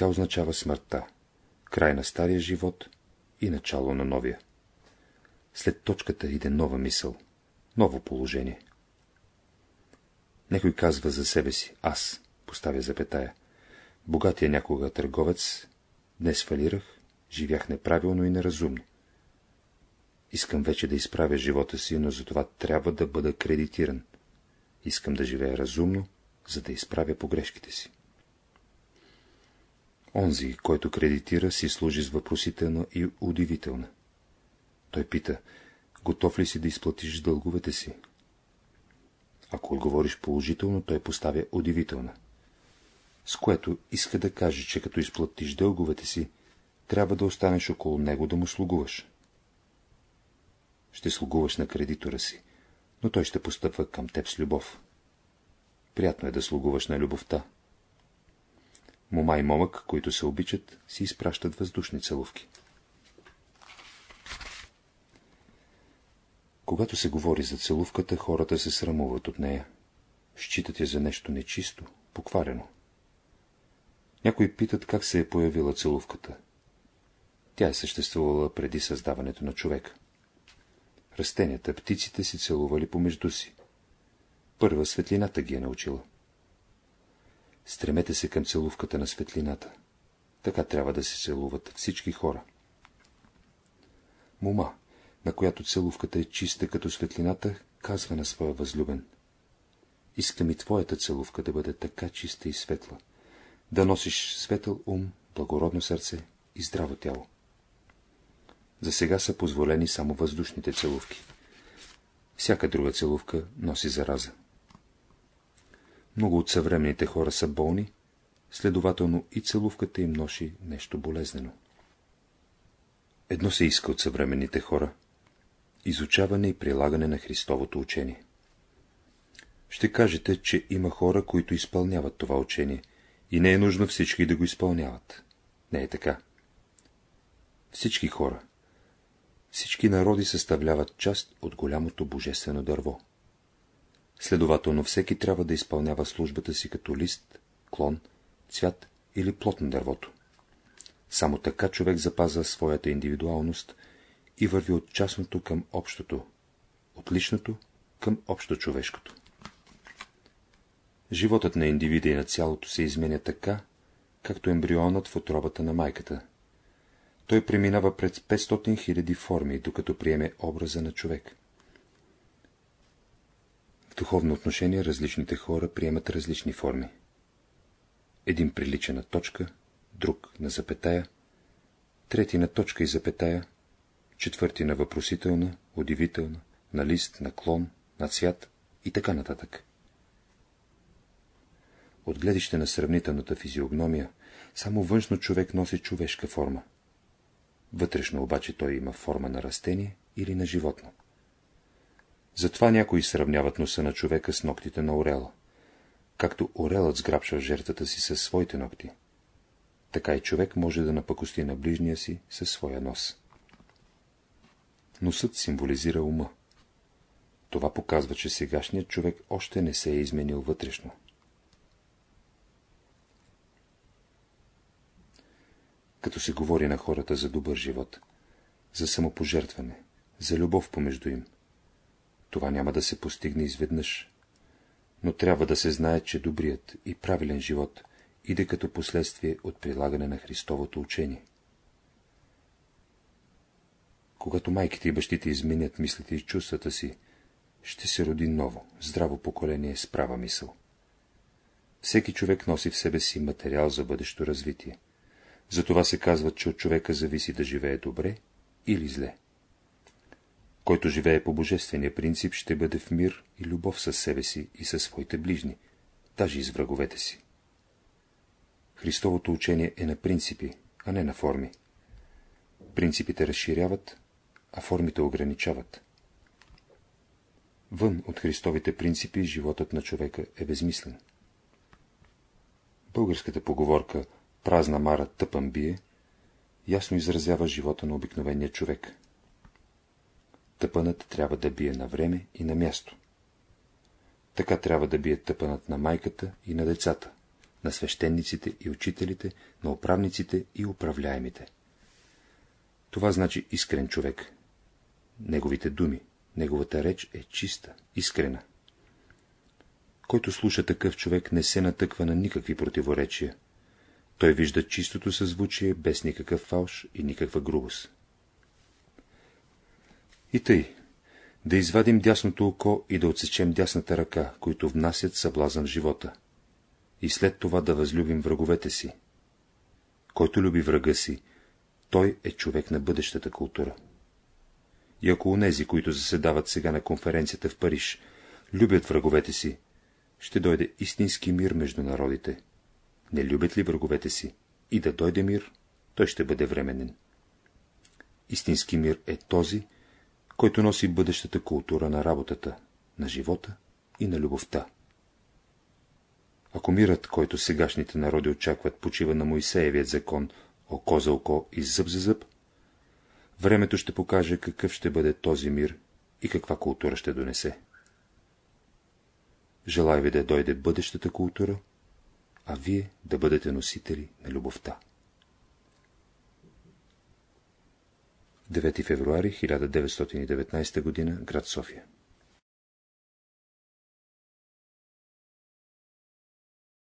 Тя означава смъртта, край на стария живот и начало на новия. След точката иде нова мисъл, ново положение. Некой казва за себе си, аз, поставя запетая. Богатия някога търговец, днес фалирах, живях неправилно и неразумно. Искам вече да изправя живота си, но за това трябва да бъда кредитиран. Искам да живея разумно, за да изправя погрешките си. Онзи, който кредитира, си служи с въпросителна и удивителна. Той пита, готов ли си да изплатиш дълговете си? Ако отговориш положително, той поставя удивителна. С което иска да каже, че като изплатиш дълговете си, трябва да останеш около него да му слугуваш. Ще слугуваш на кредитора си, но той ще постъпва към теб с любов. Приятно е да слугуваш на любовта. Мома и момък, които се обичат, си изпращат въздушни целувки. Когато се говори за целувката, хората се срамуват от нея. считат я за нещо нечисто, покварено. Някои питат как се е появила целувката. Тя е съществувала преди създаването на човека. Растенията, птиците си целували помежду си. Първа светлината ги е научила. Стремете се към целувката на светлината. Така трябва да се целуват всички хора. Мума, на която целувката е чиста като светлината, казва на своя възлюбен. Искам и твоята целувка да бъде така чиста и светла, да носиш светъл ум, благородно сърце и здраво тяло. За сега са позволени само въздушните целувки. Всяка друга целувка носи зараза. Много от съвременните хора са болни, следователно и целувката им носи нещо болезнено. Едно се иска от съвременните хора – изучаване и прилагане на Христовото учение. Ще кажете, че има хора, които изпълняват това учение, и не е нужно всички да го изпълняват. Не е така. Всички хора, всички народи съставляват част от голямото божествено дърво. Следователно всеки трябва да изпълнява службата си като лист, клон, цвят или плод на дървото. Само така човек запазва своята индивидуалност и върви от частното към общото, от личното към общо човешкото. Животът на индивида и на цялото се изменя така, както ембрионът в отробата на майката. Той преминава пред 500 000 форми, докато приеме образа на човек. Духовно отношение различните хора приемат различни форми. Един прилича на точка, друг на запетая, трети на точка и запетая, четвърти на въпросителна, удивителна, на лист, на клон, на цвят и така нататък. От гледище на сравнителната физиогномия, само външно човек носи човешка форма. Вътрешно обаче той има форма на растение или на животно. Затова някои сравняват носа на човека с ногтите на орела. Както орелът сграбшва жертвата си със своите ногти, така и човек може да напъкости на ближния си със своя нос. Носът символизира ума. Това показва, че сегашният човек още не се е изменил вътрешно. Като се говори на хората за добър живот, за самопожертване, за любов помежду им, това няма да се постигне изведнъж, но трябва да се знае, че добрият и правилен живот иде като последствие от прилагане на Христовото учение. Когато майките и бащите изменят мислите и чувствата си, ще се роди ново, здраво поколение с права мисъл. Всеки човек носи в себе си материал за бъдещо развитие. Затова се казва, че от човека зависи да живее добре или зле. Който живее по божествения принцип, ще бъде в мир и любов със себе си и със своите ближни, даже и с враговете си. Христовото учение е на принципи, а не на форми. Принципите разширяват, а формите ограничават. Вън от Христовите принципи животът на човека е безмислен. Българската поговорка «Празна мара тъпан бие» ясно изразява живота на обикновения човек. Тъпанът трябва да бие на време и на място. Така трябва да бие тъпанът на майката и на децата, на свещениците и учителите, на управниците и управляемите. Това значи искрен човек. Неговите думи, неговата реч е чиста, искрена. Който слуша такъв човек, не се натъква на никакви противоречия. Той вижда чистото съзвучие, без никакъв фалш и никаква грубост. И тъй, да извадим дясното око и да отсечем дясната ръка, които внасят съблазън в живота. И след това да възлюбим враговете си. Който люби врага си, той е човек на бъдещата култура. И ако онези, които заседават сега на конференцията в Париж, любят враговете си, ще дойде истински мир между народите. Не любят ли враговете си? И да дойде мир, той ще бъде временен. Истински мир е този, който носи бъдещата култура на работата, на живота и на любовта. Ако мирът, който сегашните народи очакват, почива на Моисеевият закон, око за око и зъб за зъб, времето ще покаже какъв ще бъде този мир и каква култура ще донесе. Желая ви да дойде бъдещата култура, а вие да бъдете носители на любовта. 9 февруари 1919 г. град София